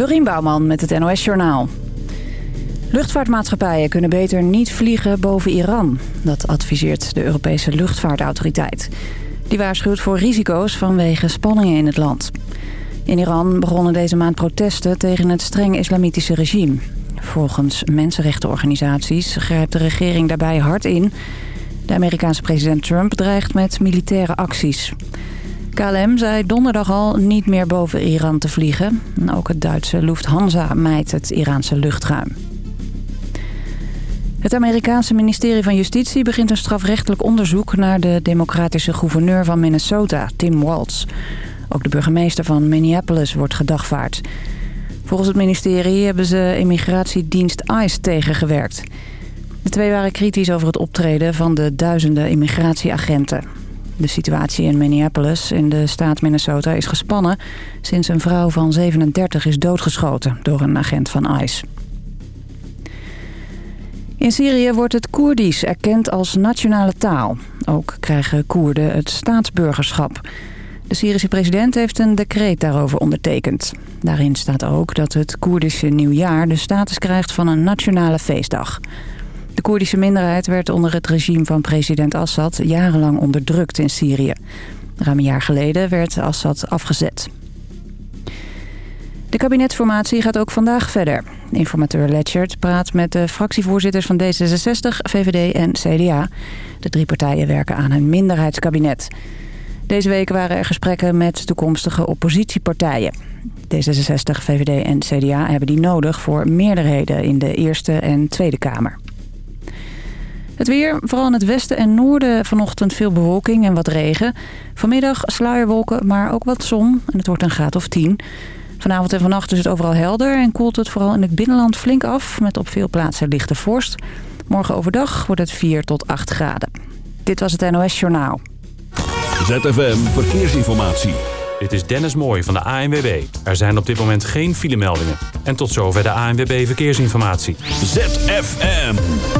Dorien Bouwman met het NOS Journaal. Luchtvaartmaatschappijen kunnen beter niet vliegen boven Iran. Dat adviseert de Europese luchtvaartautoriteit. Die waarschuwt voor risico's vanwege spanningen in het land. In Iran begonnen deze maand protesten tegen het streng islamitische regime. Volgens mensenrechtenorganisaties grijpt de regering daarbij hard in. De Amerikaanse president Trump dreigt met militaire acties. KLM zei donderdag al niet meer boven Iran te vliegen. Ook het Duitse Lufthansa mijt het Iraanse luchtruim. Het Amerikaanse ministerie van Justitie begint een strafrechtelijk onderzoek... naar de democratische gouverneur van Minnesota, Tim Walz. Ook de burgemeester van Minneapolis wordt gedagvaard. Volgens het ministerie hebben ze immigratiedienst ICE tegengewerkt. De twee waren kritisch over het optreden van de duizenden immigratieagenten. De situatie in Minneapolis in de staat Minnesota is gespannen... sinds een vrouw van 37 is doodgeschoten door een agent van ICE. In Syrië wordt het Koerdisch erkend als nationale taal. Ook krijgen Koerden het staatsburgerschap. De Syrische president heeft een decreet daarover ondertekend. Daarin staat ook dat het Koerdische nieuwjaar de status krijgt van een nationale feestdag. De Koerdische minderheid werd onder het regime van president Assad jarenlang onderdrukt in Syrië. Ruim een jaar geleden werd Assad afgezet. De kabinetsformatie gaat ook vandaag verder. Informateur Letchert praat met de fractievoorzitters van D66, VVD en CDA. De drie partijen werken aan een minderheidskabinet. Deze week waren er gesprekken met toekomstige oppositiepartijen. D66, VVD en CDA hebben die nodig voor meerderheden in de Eerste en Tweede Kamer. Het weer, vooral in het westen en noorden vanochtend veel bewolking en wat regen. Vanmiddag sluierwolken, maar ook wat zon en het wordt een graad of 10. Vanavond en vannacht is het overal helder en koelt het vooral in het binnenland flink af... met op veel plaatsen lichte vorst. Morgen overdag wordt het 4 tot 8 graden. Dit was het NOS Journaal. ZFM Verkeersinformatie. Dit is Dennis Mooij van de ANWB. Er zijn op dit moment geen filemeldingen. En tot zover de ANWB Verkeersinformatie. ZFM.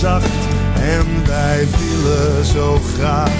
Zacht. En wij willen zo graag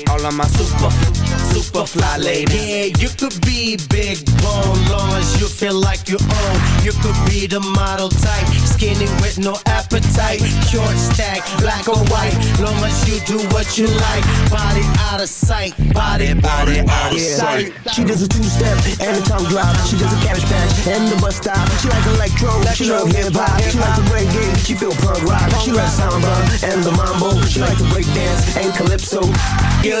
all of my super super fly lady. Yeah, you could be big bone, long as you feel like you own. You could be the model type, skinny with no appetite. Short stack, black or white, long as you do what you like. Body out of sight, body, body, out of sight. She does a two-step and a tongue drop. She does a cabbage patch and the bus stop. She like electro, she love hip-hop. She like the reggae, she feel punk rock. She like samba and the mambo. She like to break dance and calypso. Get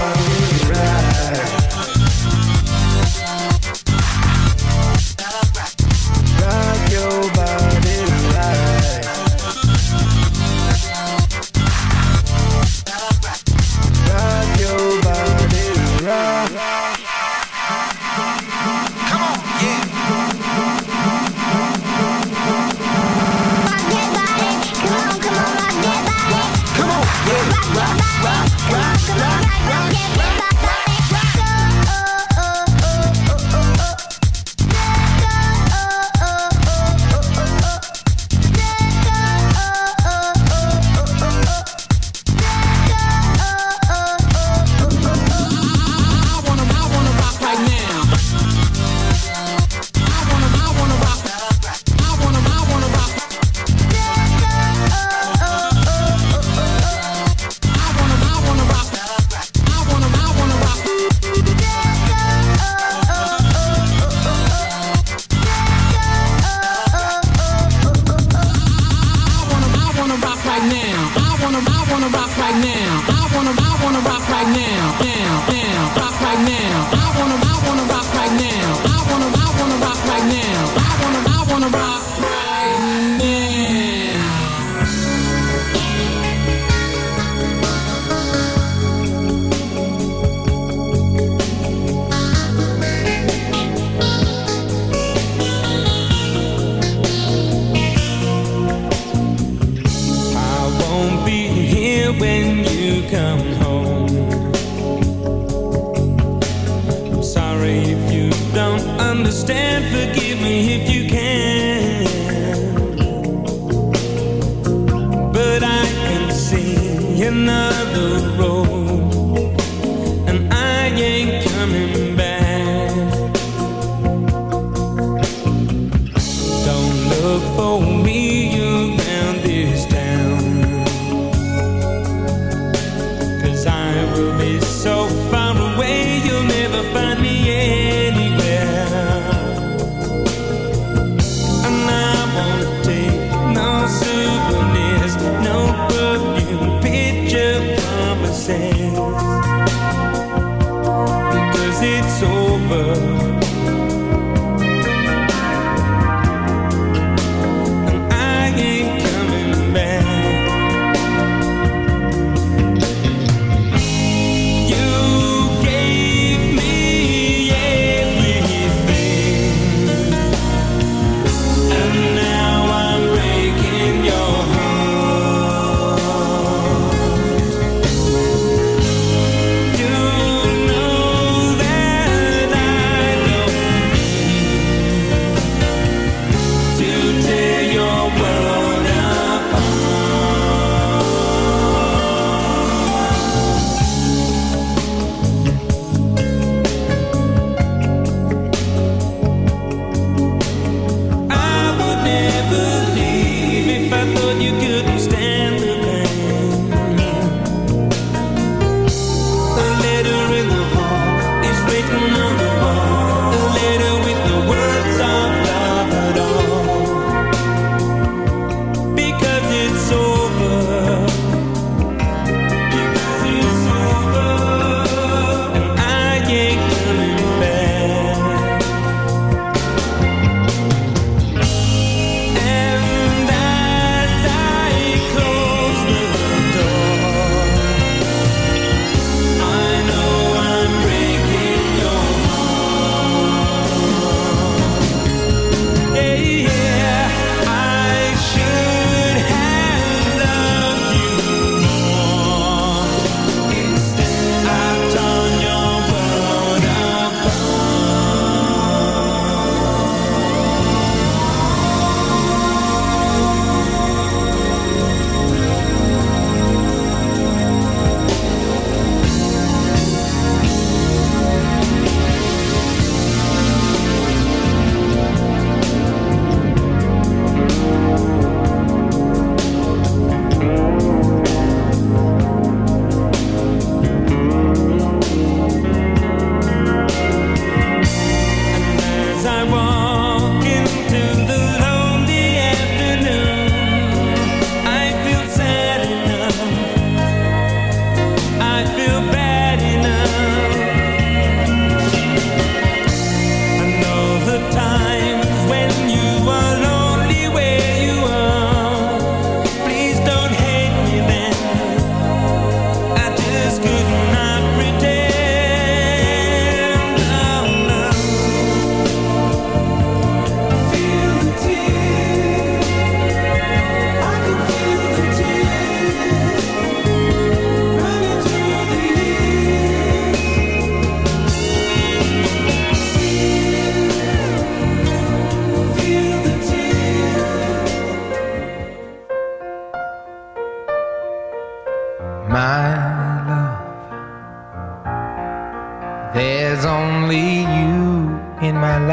tell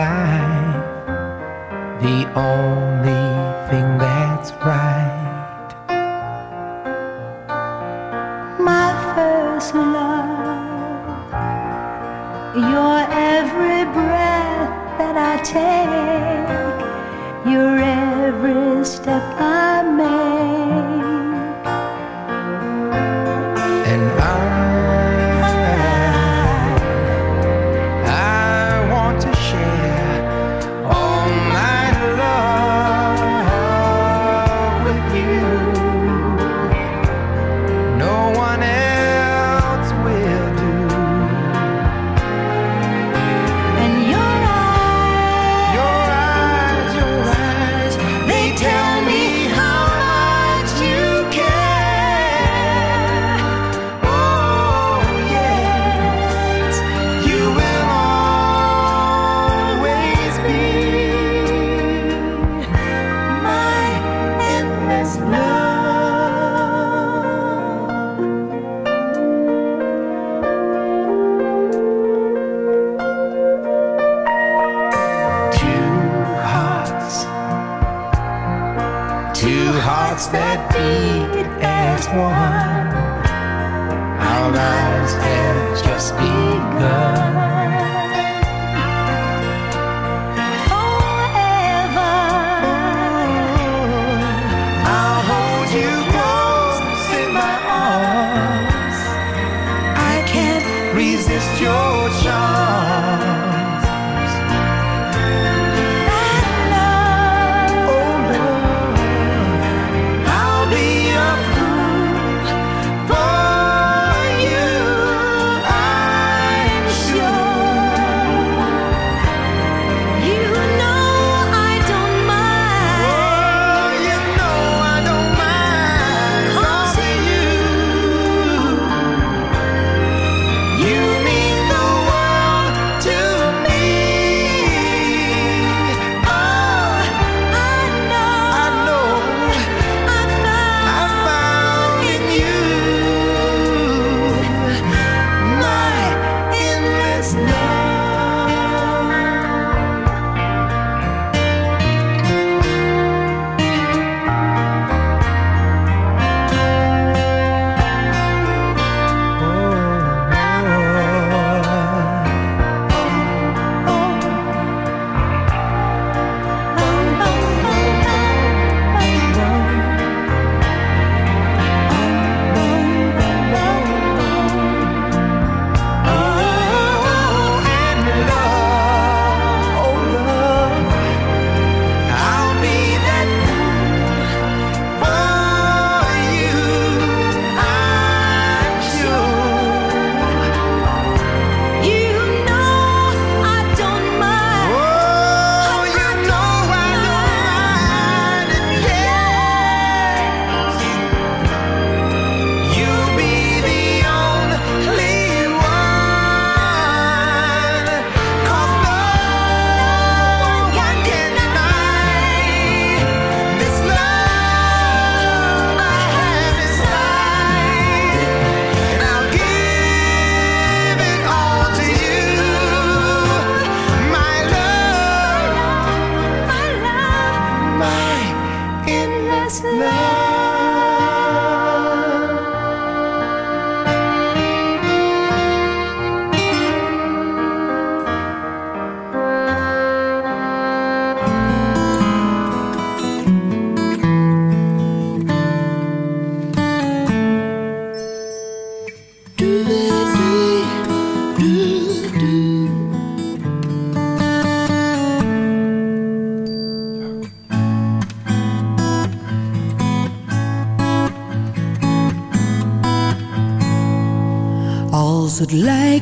only how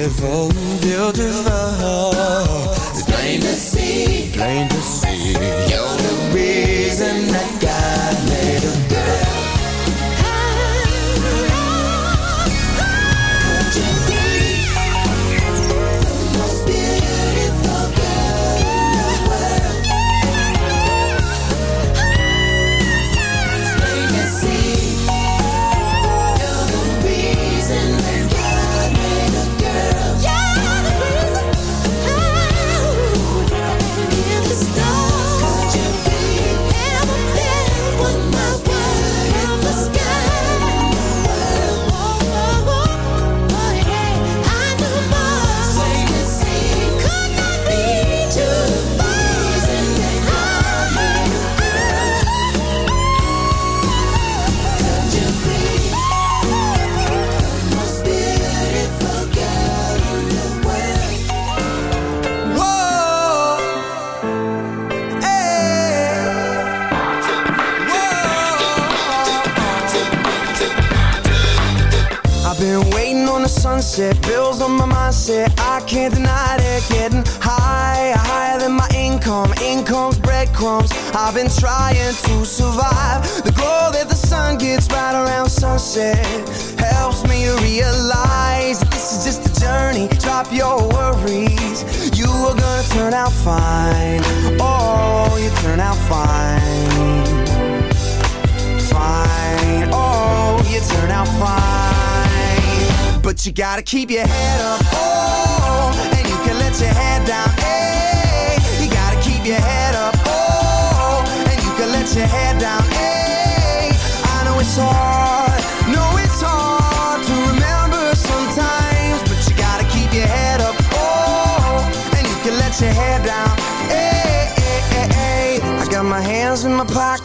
Beautiful beautiful. It's plain to see, plain bills on my mindset. I can't deny it, getting higher, higher than my income. Income's breadcrumbs. I've been trying to survive. The glow that the sun gets right around sunset helps me to realize this is just a journey. Drop your worries, you are gonna turn out fine. Oh, you turn out fine fine. Oh, you turn out fine. But you gotta keep your head up. Oh,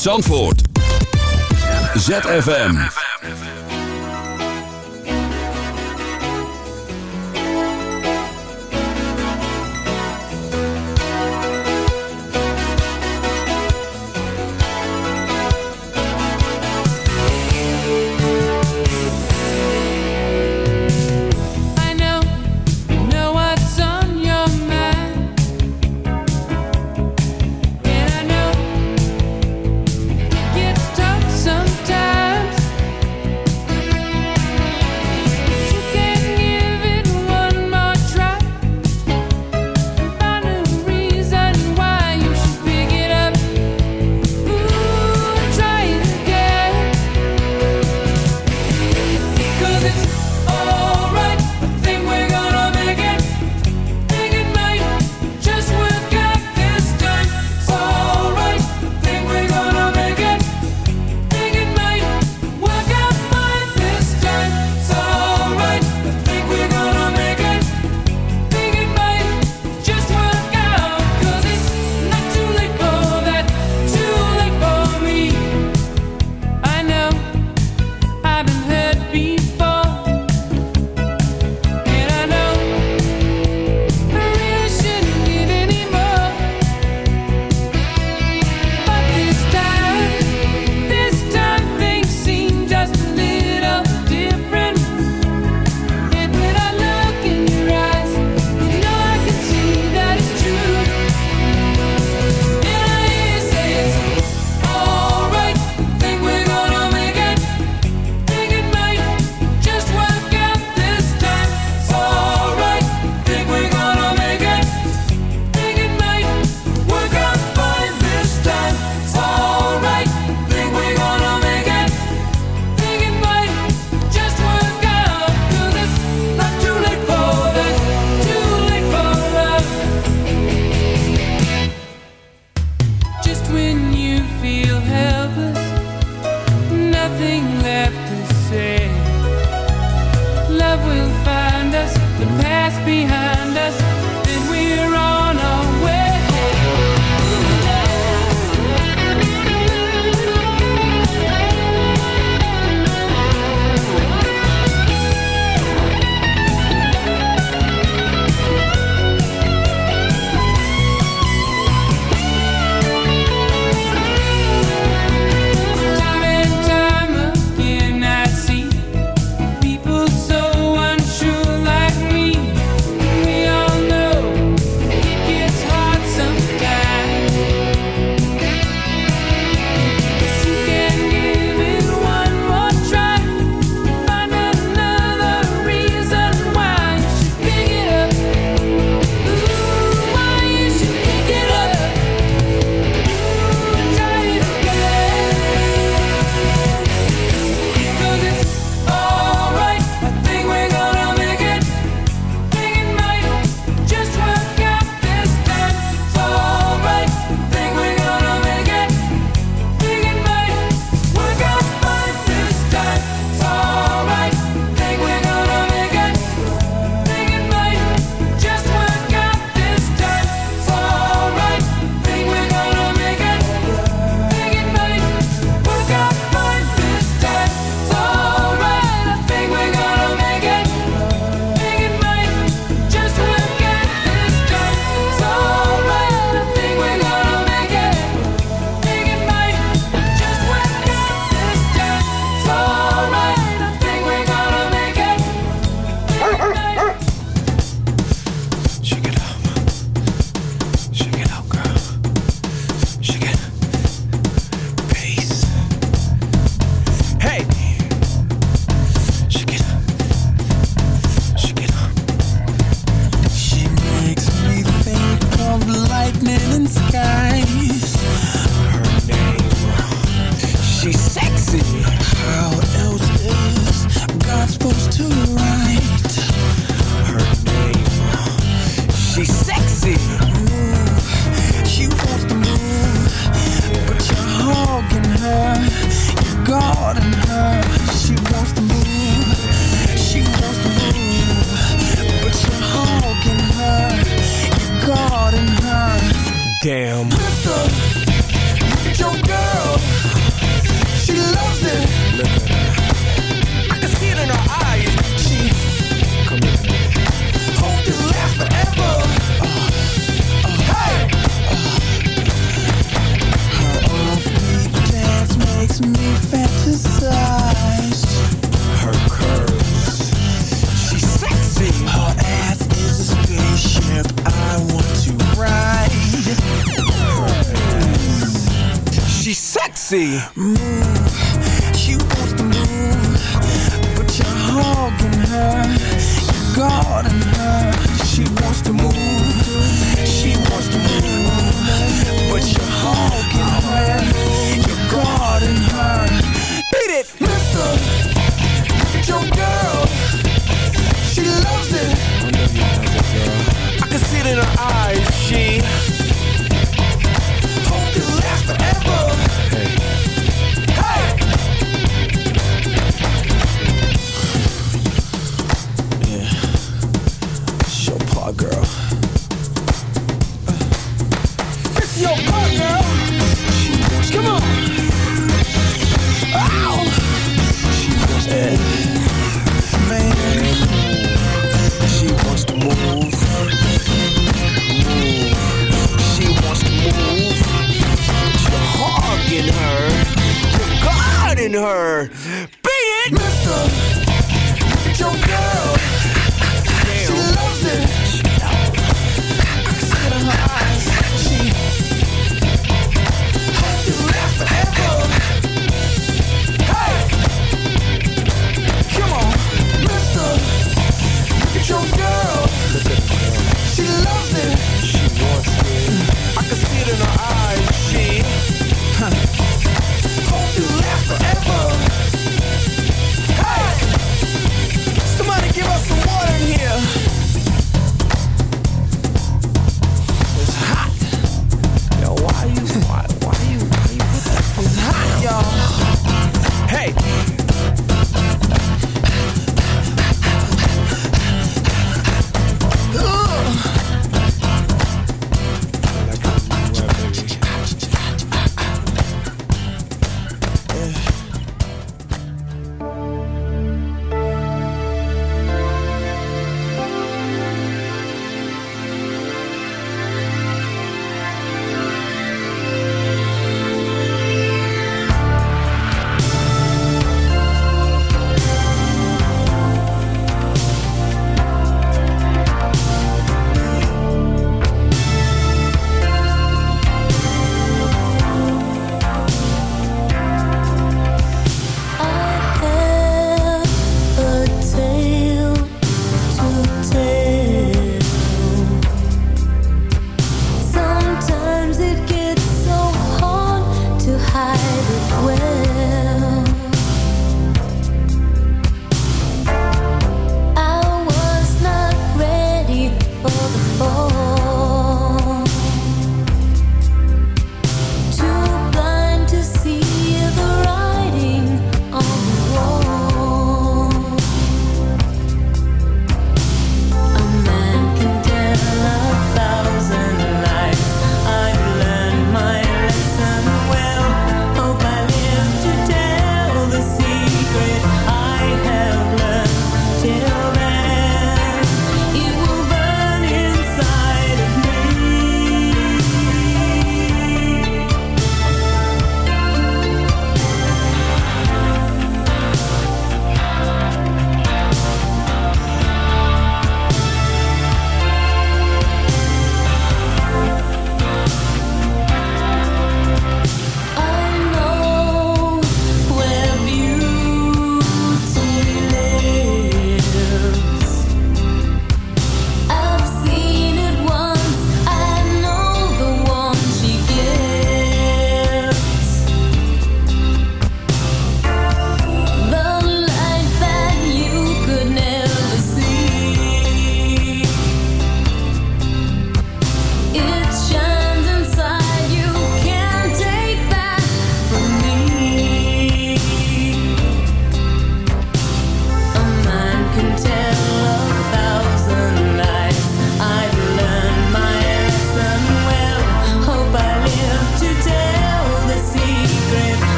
Zandvoort. ZFM.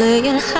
playing high